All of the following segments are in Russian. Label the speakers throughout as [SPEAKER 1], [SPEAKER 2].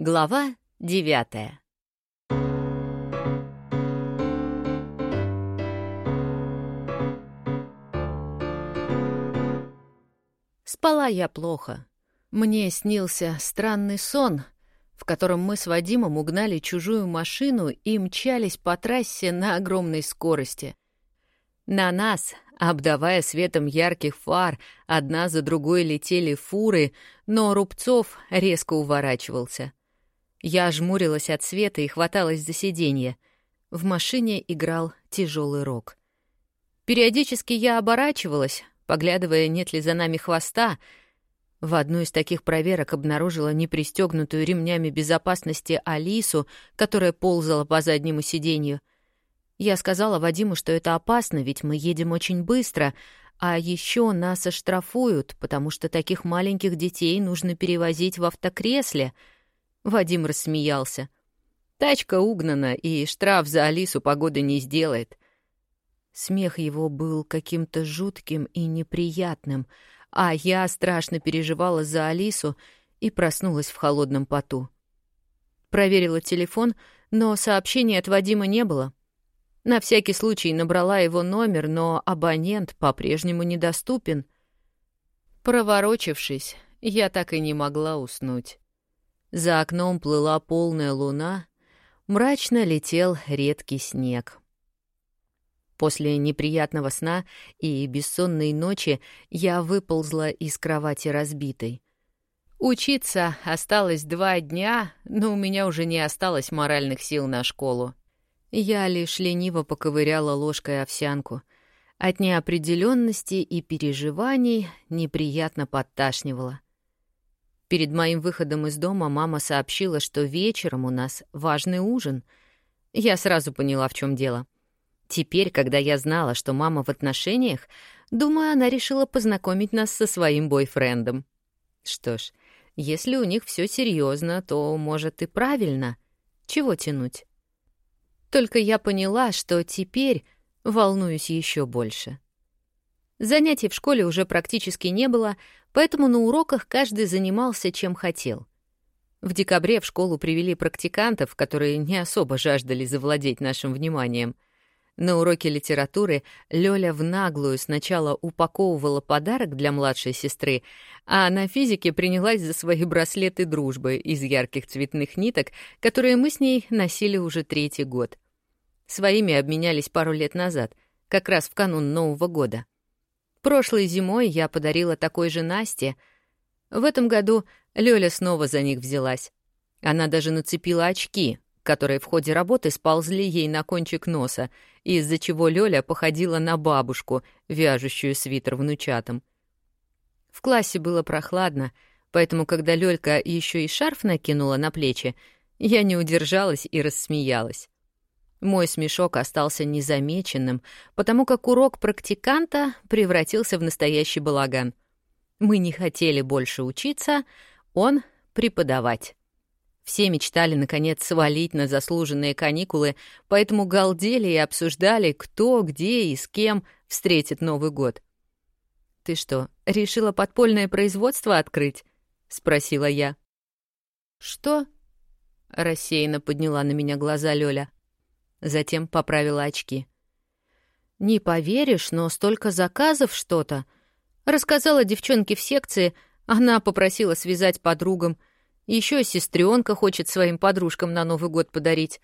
[SPEAKER 1] Глава девятая Спала я плохо. Мне снился странный сон, в котором мы с Вадимом угнали чужую машину и мчались по трассе на огромной скорости. На нас, обдавая светом ярких фар, одна за другой летели фуры, но Рубцов резко уворачивался. Я жмурилась от света и хваталась за сиденье. В машине играл тяжелый рок. Периодически я оборачивалась, поглядывая, нет ли за нами хвоста. В одну из таких проверок обнаружила непристегнутую ремнями безопасности Алису, которая ползала по заднему сиденью. Я сказала Вадиму, что это опасно, ведь мы едем очень быстро, а еще нас оштрафуют, потому что таких маленьких детей нужно перевозить в автокресле. Вадим рассмеялся. Тачка угнана, и штраф за Алису погоды не сделает. Смех его был каким-то жутким и неприятным, а я страшно переживала за Алису и проснулась в холодном поту. Проверила телефон, но сообщения от Вадима не было. На всякий случай набрала его номер, но абонент по-прежнему недоступен. Проворочившись, я так и не могла уснуть. За окном плыла полная луна, мрачно летел редкий снег. После неприятного сна и бессонной ночи я выползла из кровати разбитой. Учиться осталось два дня, но у меня уже не осталось моральных сил на школу. Я лишь лениво поковыряла ложкой овсянку. От неопределенности и переживаний неприятно подташнивало. Перед моим выходом из дома мама сообщила, что вечером у нас важный ужин. Я сразу поняла, в чем дело. Теперь, когда я знала, что мама в отношениях, думаю, она решила познакомить нас со своим бойфрендом. Что ж, если у них все серьезно, то, может, и правильно. Чего тянуть? Только я поняла, что теперь волнуюсь еще больше. Занятий в школе уже практически не было, поэтому на уроках каждый занимался чем хотел. В декабре в школу привели практикантов, которые не особо жаждали завладеть нашим вниманием. На уроке литературы Лёля в наглую сначала упаковывала подарок для младшей сестры, а на физике принялась за свои браслеты дружбы из ярких цветных ниток, которые мы с ней носили уже третий год. Своими обменялись пару лет назад, как раз в канун Нового года. Прошлой зимой я подарила такой же Насте. В этом году Лёля снова за них взялась. Она даже нацепила очки, которые в ходе работы сползли ей на кончик носа, из-за чего Лёля походила на бабушку, вяжущую свитер внучатам. В классе было прохладно, поэтому, когда Лёлька еще и шарф накинула на плечи, я не удержалась и рассмеялась. Мой смешок остался незамеченным, потому как урок практиканта превратился в настоящий балаган. Мы не хотели больше учиться, он — преподавать. Все мечтали, наконец, свалить на заслуженные каникулы, поэтому галдели и обсуждали, кто, где и с кем встретит Новый год. «Ты что, решила подпольное производство открыть?» — спросила я. «Что?» — рассеянно подняла на меня глаза Лёля. Затем поправила очки. «Не поверишь, но столько заказов что-то!» Рассказала девчонке в секции, она попросила связать подругам. Еще сестренка хочет своим подружкам на Новый год подарить.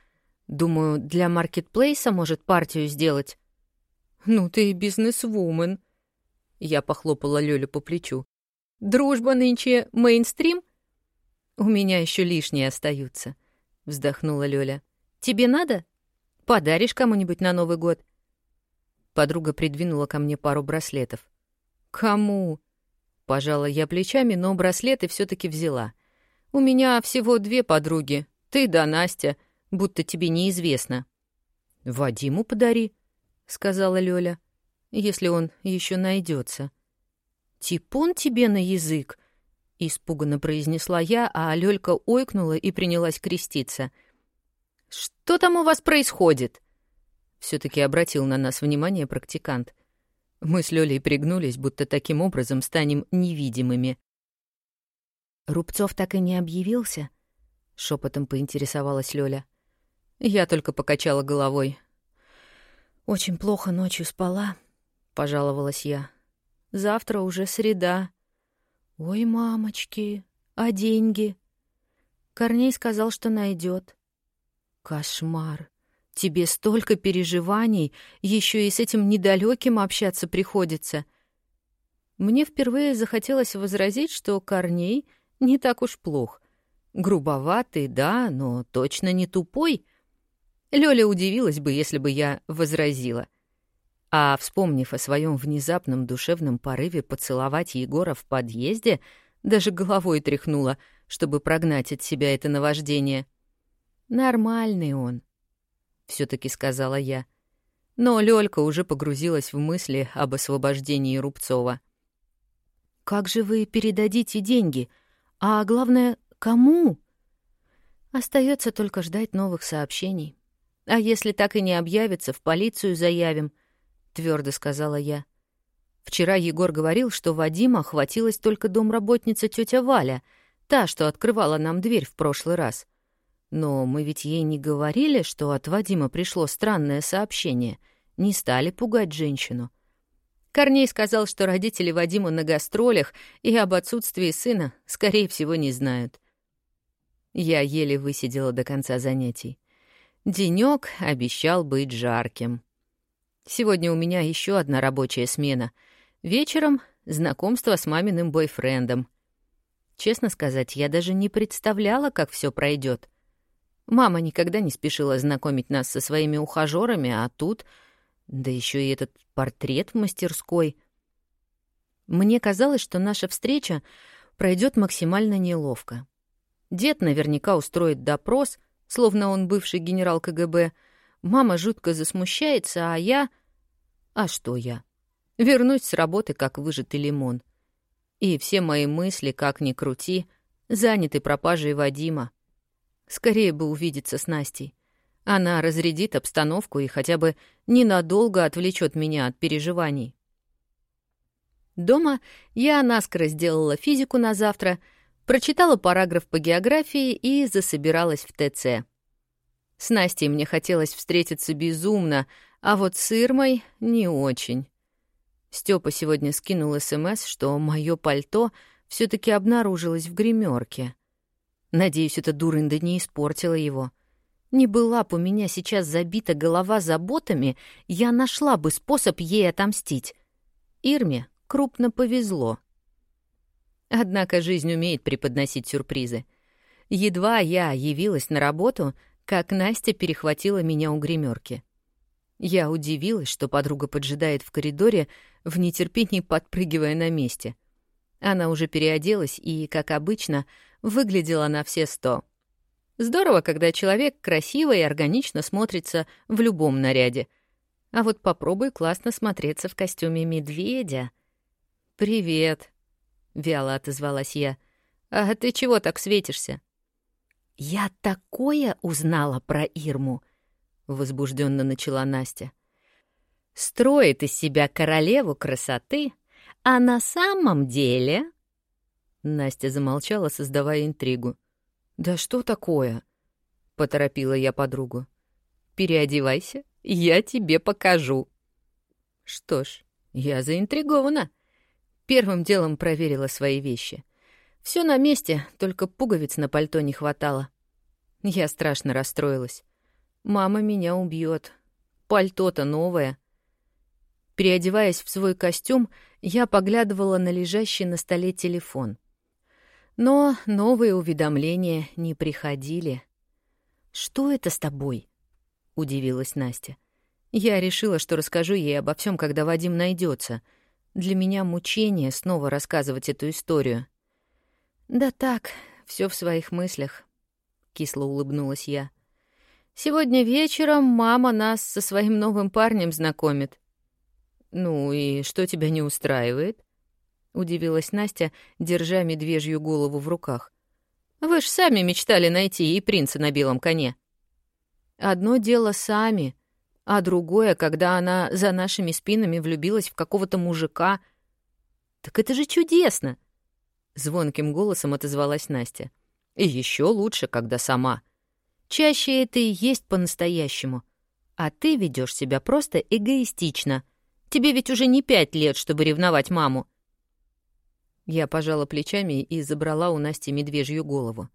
[SPEAKER 1] Думаю, для маркетплейса может партию сделать. «Ну ты бизнес-вумен!» Я похлопала Лёлю по плечу. «Дружба нынче мейнстрим?» «У меня еще лишние остаются», — вздохнула Лёля. «Тебе надо?» Подаришь кому-нибудь на Новый год?» Подруга придвинула ко мне пару браслетов. «Кому?» Пожала я плечами, но браслеты все таки взяла. «У меня всего две подруги, ты да Настя, будто тебе неизвестно». «Вадиму подари», — сказала Лёля, — «если он еще найдется. «Типун тебе на язык», — испуганно произнесла я, а Лёлька ойкнула и принялась креститься — «Что там у вас происходит?» Все-таки обратил на нас внимание практикант. Мы с Лёлей пригнулись, будто таким образом станем невидимыми. «Рубцов так и не объявился?» — шепотом поинтересовалась Лёля. Я только покачала головой. «Очень плохо ночью спала», — пожаловалась я. «Завтра уже среда». «Ой, мамочки, а деньги?» Корней сказал, что найдет. «Кошмар! Тебе столько переживаний, еще и с этим недалеким общаться приходится». Мне впервые захотелось возразить, что Корней не так уж плох. Грубоватый, да, но точно не тупой. Лёля удивилась бы, если бы я возразила. А, вспомнив о своем внезапном душевном порыве поцеловать Егора в подъезде, даже головой тряхнула, чтобы прогнать от себя это наваждение. «Нормальный он», — все таки сказала я. Но Лёлька уже погрузилась в мысли об освобождении Рубцова. «Как же вы передадите деньги? А главное, кому?» Остается только ждать новых сообщений. А если так и не объявится, в полицию заявим, твердо сказала я. Вчера Егор говорил, что Вадима охватилась только домработница тетя Валя, та, что открывала нам дверь в прошлый раз. Но мы ведь ей не говорили, что от Вадима пришло странное сообщение, не стали пугать женщину. Корней сказал, что родители Вадима на гастролях и об отсутствии сына, скорее всего, не знают. Я еле высидела до конца занятий. Денёк обещал быть жарким. Сегодня у меня еще одна рабочая смена. Вечером — знакомство с маминым бойфрендом. Честно сказать, я даже не представляла, как все пройдет. Мама никогда не спешила знакомить нас со своими ухажерами, а тут да еще и этот портрет в мастерской. Мне казалось, что наша встреча пройдет максимально неловко. Дед наверняка устроит допрос, словно он бывший генерал КГБ. Мама жутко засмущается, а я... А что я? Вернусь с работы, как выжатый лимон. И все мои мысли, как ни крути, заняты пропажей Вадима. Скорее бы увидеться с Настей. Она разрядит обстановку и хотя бы ненадолго отвлечет меня от переживаний. Дома я наскоро сделала физику на завтра, прочитала параграф по географии и засобиралась в ТЦ. С Настей мне хотелось встретиться безумно, а вот с Ирмой — не очень. Степа сегодня скинул СМС, что мое пальто все таки обнаружилось в гримерке. Надеюсь, эта дурында не испортила его — не была бы у меня сейчас забита голова заботами, я нашла бы способ ей отомстить. Ирме крупно повезло. Однако жизнь умеет преподносить сюрпризы. Едва я явилась на работу, как Настя перехватила меня у гримерки. Я удивилась, что подруга поджидает в коридоре, в нетерпении подпрыгивая на месте. Она уже переоделась и, как обычно, выглядела на все сто — Здорово, когда человек красиво и органично смотрится в любом наряде. А вот попробуй классно смотреться в костюме медведя. «Привет», — вяло отозвалась я. «А ты чего так светишься?» «Я такое узнала про Ирму», — возбужденно начала Настя. «Строит из себя королеву красоты, а на самом деле...» Настя замолчала, создавая интригу. «Да что такое?» — поторопила я подругу. «Переодевайся, я тебе покажу». Что ж, я заинтригована. Первым делом проверила свои вещи. Все на месте, только пуговиц на пальто не хватало. Я страшно расстроилась. Мама меня убьет. Пальто-то новое. Переодеваясь в свой костюм, я поглядывала на лежащий на столе телефон. Но новые уведомления не приходили. «Что это с тобой?» — удивилась Настя. Я решила, что расскажу ей обо всем, когда Вадим найдется. Для меня мучение снова рассказывать эту историю. «Да так, все в своих мыслях», — кисло улыбнулась я. «Сегодня вечером мама нас со своим новым парнем знакомит». «Ну и что тебя не устраивает?» — удивилась Настя, держа медвежью голову в руках. «Вы ж сами мечтали найти и принца на белом коне». «Одно дело сами, а другое, когда она за нашими спинами влюбилась в какого-то мужика». «Так это же чудесно!» — звонким голосом отозвалась Настя. И еще лучше, когда сама. Чаще это и есть по-настоящему. А ты ведешь себя просто эгоистично. Тебе ведь уже не пять лет, чтобы ревновать маму. Я пожала плечами и забрала у Насти медвежью голову.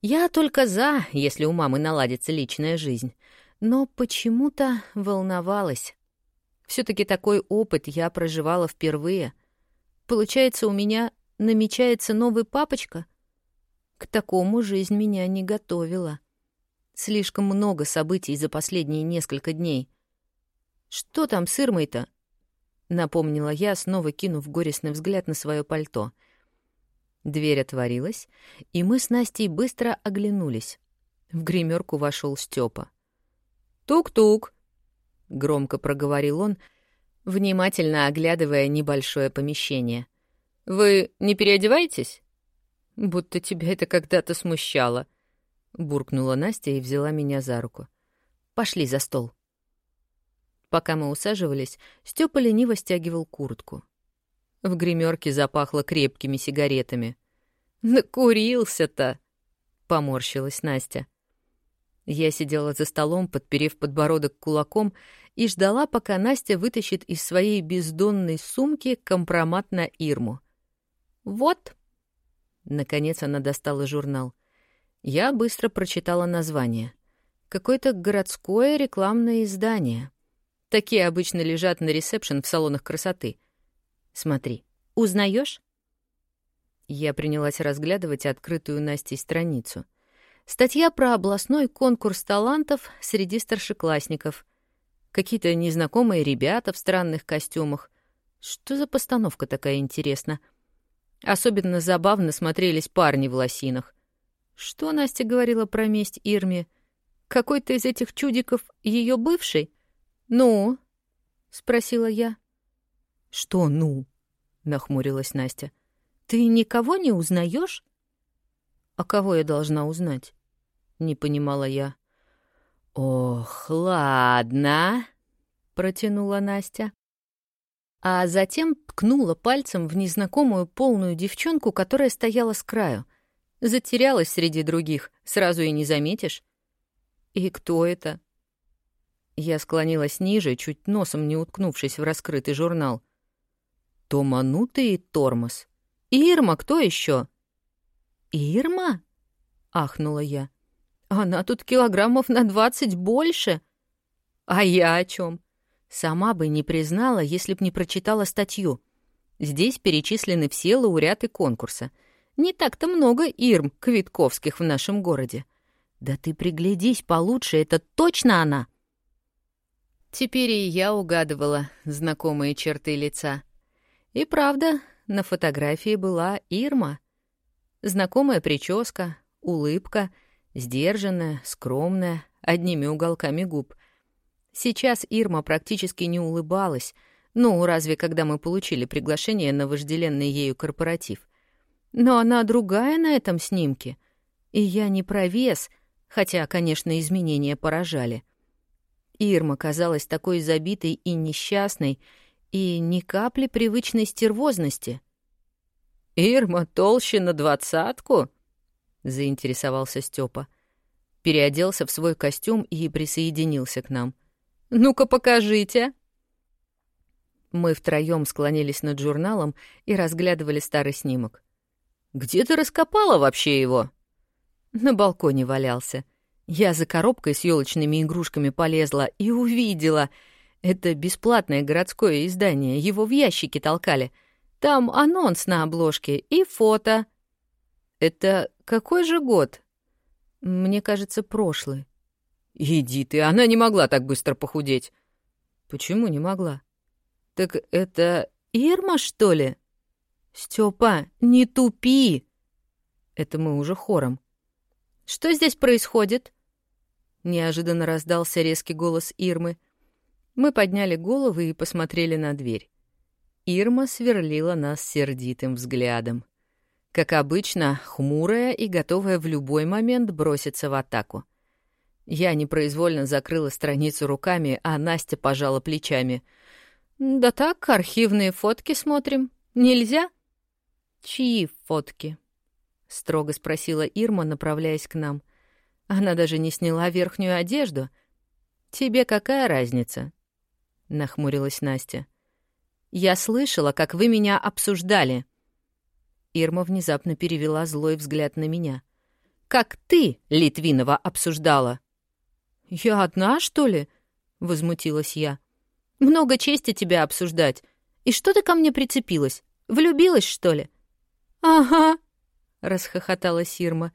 [SPEAKER 1] Я только за, если у мамы наладится личная жизнь. Но почему-то волновалась. все таки такой опыт я проживала впервые. Получается, у меня намечается новый папочка? К такому жизнь меня не готовила. Слишком много событий за последние несколько дней. «Что там с Ирмой-то?» — напомнила я, снова кинув горестный взгляд на свое пальто. Дверь отворилась, и мы с Настей быстро оглянулись. В гримерку вошел Степа. «Тук-тук!» — громко проговорил он, внимательно оглядывая небольшое помещение. «Вы не переодеваетесь?» «Будто тебя это когда-то смущало», — буркнула Настя и взяла меня за руку. «Пошли за стол». Пока мы усаживались, Степа лениво стягивал куртку. В гримерке запахло крепкими сигаретами. «Накурился-то!» — поморщилась Настя. Я сидела за столом, подперев подбородок кулаком, и ждала, пока Настя вытащит из своей бездонной сумки компромат на Ирму. «Вот!» Наконец она достала журнал. Я быстро прочитала название. Какое-то городское рекламное издание. Такие обычно лежат на ресепшн в салонах красоты. Смотри, узнаешь? Я принялась разглядывать открытую Настей страницу. Статья про областной конкурс талантов среди старшеклассников. Какие-то незнакомые ребята в странных костюмах. Что за постановка такая интересна? Особенно забавно смотрелись парни в лосинах. Что Настя говорила про месть Ирме? Какой-то из этих чудиков ее бывший? «Ну?» — спросила я. «Что «ну?» — нахмурилась Настя. «Ты никого не узнаешь? «А кого я должна узнать?» — не понимала я. «Ох, ладно», — протянула Настя. А затем ткнула пальцем в незнакомую полную девчонку, которая стояла с краю. Затерялась среди других, сразу и не заметишь. «И кто это?» Я склонилась ниже, чуть носом не уткнувшись в раскрытый журнал. Томанутый тормоз. Ирма, кто еще? Ирма? ахнула я. Она тут килограммов на двадцать больше. А я о чем? Сама бы не признала, если б не прочитала статью. Здесь перечислены все лауреаты конкурса. Не так-то много Ирм Квитковских в нашем городе. Да ты приглядись получше, это точно она. Теперь и я угадывала знакомые черты лица. И правда, на фотографии была Ирма. Знакомая прическа, улыбка, сдержанная, скромная, одними уголками губ. Сейчас Ирма практически не улыбалась, ну, разве когда мы получили приглашение на вожделенный ею корпоратив. Но она другая на этом снимке. И я не про вес, хотя, конечно, изменения поражали. Ирма казалась такой забитой и несчастной, и ни капли привычной стервозности. «Ирма толще на двадцатку?» — заинтересовался Степа. Переоделся в свой костюм и присоединился к нам. «Ну-ка, покажите!» Мы втроем склонились над журналом и разглядывали старый снимок. «Где ты раскопала вообще его?» На балконе валялся — я за коробкой с елочными игрушками полезла и увидела. Это бесплатное городское издание, его в ящике толкали. Там анонс на обложке и фото. Это какой же год? Мне кажется, прошлый. Иди ты, она не могла так быстро похудеть. Почему не могла? Так это Ирма, что ли? Степа, не тупи! Это мы уже хором. Что здесь происходит? Неожиданно раздался резкий голос Ирмы. Мы подняли головы и посмотрели на дверь. Ирма сверлила нас сердитым взглядом. Как обычно, хмурая и готовая в любой момент броситься в атаку. Я непроизвольно закрыла страницу руками, а Настя пожала плечами. «Да так, архивные фотки смотрим. Нельзя?» «Чьи фотки?» — строго спросила Ирма, направляясь к нам. Она даже не сняла верхнюю одежду. «Тебе какая разница?» — нахмурилась Настя. «Я слышала, как вы меня обсуждали». Ирма внезапно перевела злой взгляд на меня. «Как ты, Литвинова, обсуждала?» «Я одна, что ли?» — возмутилась я. «Много чести тебя обсуждать. И что ты ко мне прицепилась? Влюбилась, что ли?» «Ага», — расхохоталась Ирма.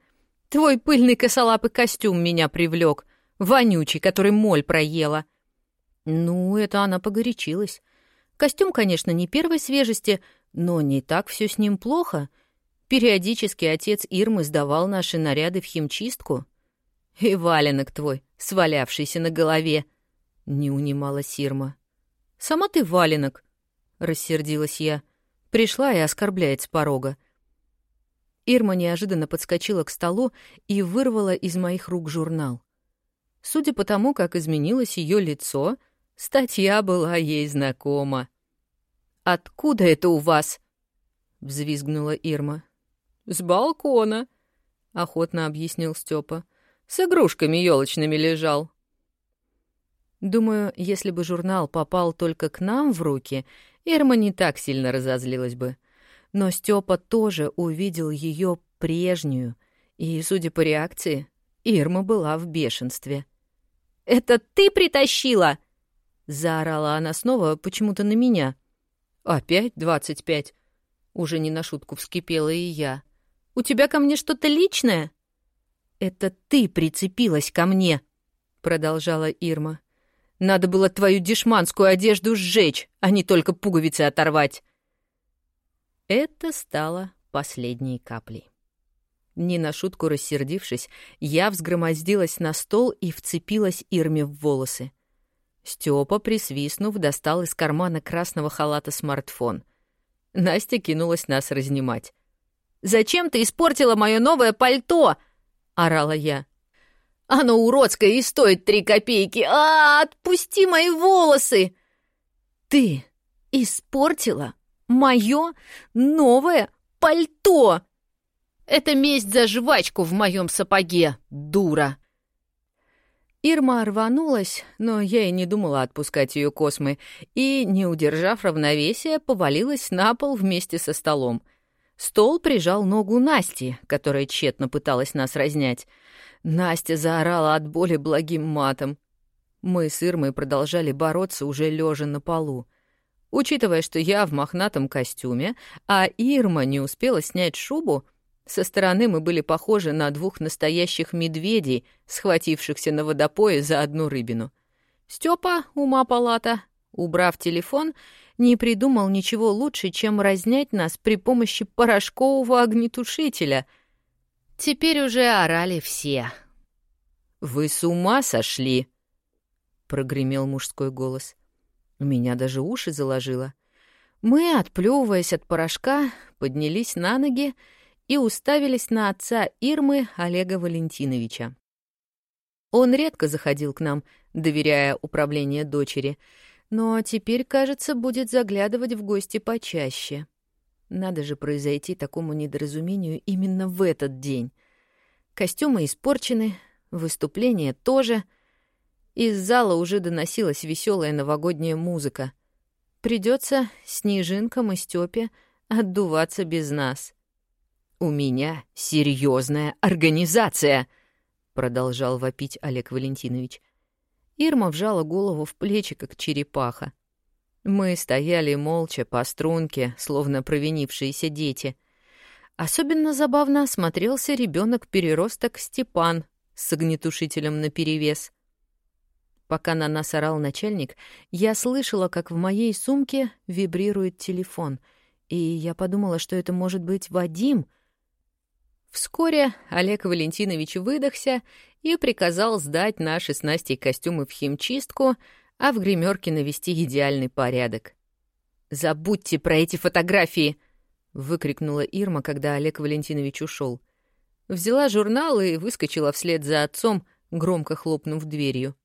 [SPEAKER 1] «Твой пыльный косолапый костюм меня привлек, вонючий, который моль проела». Ну, это она погорячилась. Костюм, конечно, не первой свежести, но не так все с ним плохо. Периодически отец Ирмы сдавал наши наряды в химчистку. И валенок твой, свалявшийся на голове, — не унималась Ирма. «Сама ты валенок», — рассердилась я. Пришла и оскорбляет с порога. Ирма неожиданно подскочила к столу и вырвала из моих рук журнал. Судя по тому, как изменилось ее лицо, статья была ей знакома. «Откуда это у вас?» — взвизгнула Ирма. «С балкона», — охотно объяснил Степа. «С игрушками елочными лежал». Думаю, если бы журнал попал только к нам в руки, Ирма не так сильно разозлилась бы. Но Степа тоже увидел ее прежнюю, и, судя по реакции, Ирма была в бешенстве. «Это ты притащила?» — заорала она снова почему-то на меня. «Опять двадцать пять?» Уже не на шутку вскипела и я. «У тебя ко мне что-то личное?» «Это ты прицепилась ко мне», — продолжала Ирма. «Надо было твою дешманскую одежду сжечь, а не только пуговицы оторвать». Это стало последней каплей. Не на шутку рассердившись, я взгромоздилась на стол и вцепилась Ирме в волосы. Степа, присвистнув, достал из кармана красного халата смартфон. Настя кинулась нас разнимать. «Зачем ты испортила мое новое пальто?» — орала я. «Оно уродское и стоит три копейки! А, отпусти мои волосы!» «Ты испортила Мое новое пальто! Это месть за жвачку в моем сапоге, дура!» Ирма рванулась, но я и не думала отпускать ее космы, и, не удержав равновесия, повалилась на пол вместе со столом. Стол прижал ногу Насти, которая тщетно пыталась нас разнять. Настя заорала от боли благим матом. Мы с Ирмой продолжали бороться уже лежа на полу. Учитывая, что я в мохнатом костюме, а Ирма не успела снять шубу, со стороны мы были похожи на двух настоящих медведей, схватившихся на водопое за одну рыбину. Степа, ума палата, убрав телефон, не придумал ничего лучше, чем разнять нас при помощи порошкового огнетушителя. Теперь уже орали все. «Вы с ума сошли?» — прогремел мужской голос. Меня даже уши заложило. Мы, отплевываясь от порошка, поднялись на ноги и уставились на отца Ирмы Олега Валентиновича. Он редко заходил к нам, доверяя управление дочери, но теперь, кажется, будет заглядывать в гости почаще. Надо же произойти такому недоразумению именно в этот день. Костюмы испорчены, выступление тоже — из зала уже доносилась веселая новогодняя музыка. Придется снежинкам и Степе отдуваться без нас. «У меня серьезная организация!» — продолжал вопить Олег Валентинович. Ирма вжала голову в плечи, как черепаха. Мы стояли молча по струнке, словно провинившиеся дети. Особенно забавно смотрелся ребенок переросток Степан с огнетушителем наперевес. Пока на нас орал начальник, я слышала, как в моей сумке вибрирует телефон, и я подумала, что это может быть Вадим. Вскоре Олег Валентинович выдохся и приказал сдать наши с Настей костюмы в химчистку, а в гримерке навести идеальный порядок. «Забудьте про эти фотографии!» — выкрикнула Ирма, когда Олег Валентинович ушел. Взяла журнал и выскочила вслед за отцом, громко хлопнув дверью.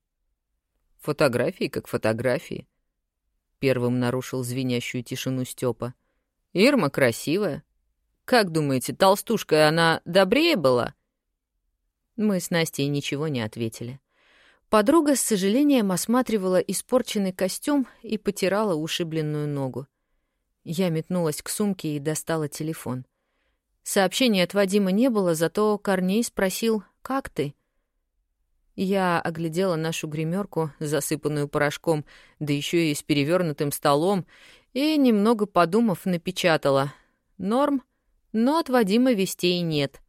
[SPEAKER 1] Фотографии как фотографии. Первым нарушил звенящую тишину Степа. Ирма красивая. Как думаете, толстушка она добрее была?» Мы с Настей ничего не ответили. Подруга с сожалением осматривала испорченный костюм и потирала ушибленную ногу. Я метнулась к сумке и достала телефон. Сообщения от Вадима не было, зато Корней спросил «Как ты?». Я оглядела нашу гримерку, засыпанную порошком, да еще и с перевернутым столом, и, немного подумав, напечатала «Норм, но от Вадима вестей нет».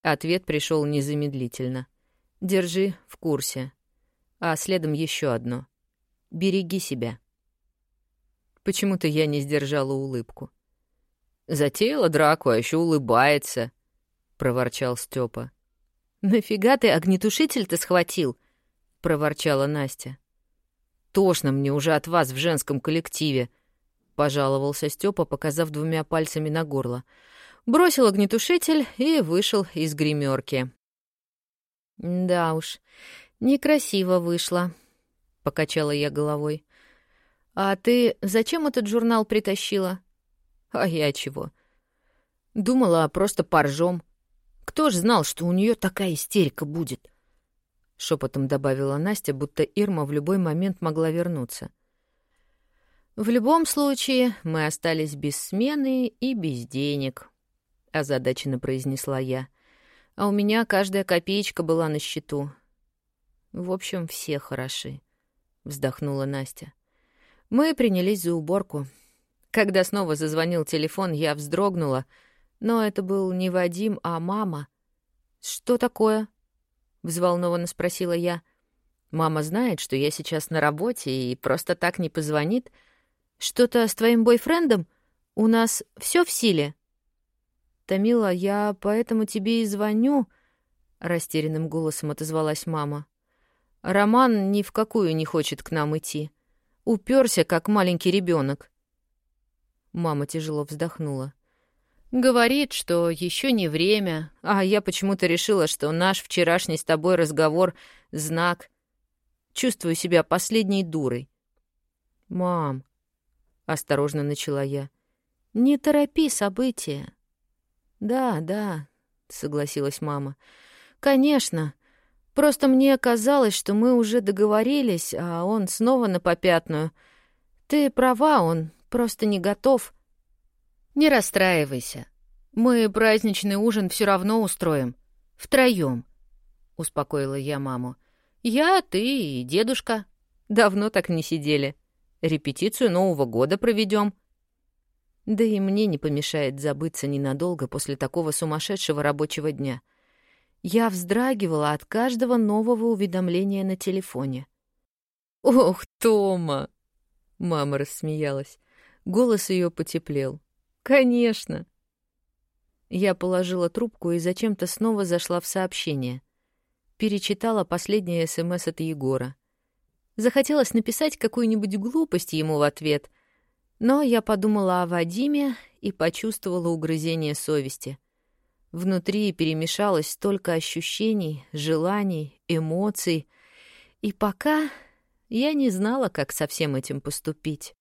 [SPEAKER 1] Ответ пришел незамедлительно. «Держи в курсе». А следом еще одно. «Береги себя». Почему-то я не сдержала улыбку. «Затеяла драку, а еще улыбается», — проворчал Степа. «Нафига ты огнетушитель-то схватил?» — проворчала Настя. «Тошно мне уже от вас в женском коллективе», — пожаловался Степа, показав двумя пальцами на горло. Бросил огнетушитель и вышел из гримерки. «Да уж, некрасиво вышло», — покачала я головой. «А ты зачем этот журнал притащила?» «А я чего?» «Думала, просто поржем. Кто ж знал, что у нее такая истерика будет?» Шепотом добавила Настя, будто Ирма в любой момент могла вернуться. «В любом случае, мы остались без смены и без денег», — озадаченно произнесла я. «А у меня каждая копеечка была на счету». «В общем, все хороши», — вздохнула Настя. Мы принялись за уборку. Когда снова зазвонил телефон, я вздрогнула, но это был не Вадим, а мама. «Что такое?» — взволнованно спросила я. «Мама знает, что я сейчас на работе и просто так не позвонит. Что-то с твоим бойфрендом? У нас все в силе?» «Томила, я поэтому тебе и звоню», — растерянным голосом отозвалась мама. «Роман ни в какую не хочет к нам идти. Уперся, как маленький ребенок. Мама тяжело вздохнула. Говорит, что еще не время, а я почему-то решила, что наш вчерашний с тобой разговор — знак. Чувствую себя последней дурой. «Мам», — осторожно начала я, — «не торопи события». «Да, да», — согласилась мама, — «конечно, Просто мне казалось, что мы уже договорились, а он снова на попятную. Ты права, он просто не готов. Не расстраивайся. Мы праздничный ужин все равно устроим. Втроем, успокоила я маму. Я, ты и дедушка. Давно так не сидели. Репетицию Нового года проведем. Да и мне не помешает забыться ненадолго после такого сумасшедшего рабочего дня — я вздрагивала от каждого нового уведомления на телефоне. «Ох, Тома!» — мама рассмеялась. Голос ее потеплел. «Конечно!» Я положила трубку и зачем-то снова зашла в сообщение. Перечитала последнее СМС от Егора. Захотелось написать какую-нибудь глупость ему в ответ, но я подумала о Вадиме и почувствовала угрызение совести — Внутри перемешалось столько ощущений, желаний, эмоций, и пока я не знала, как со всем этим поступить.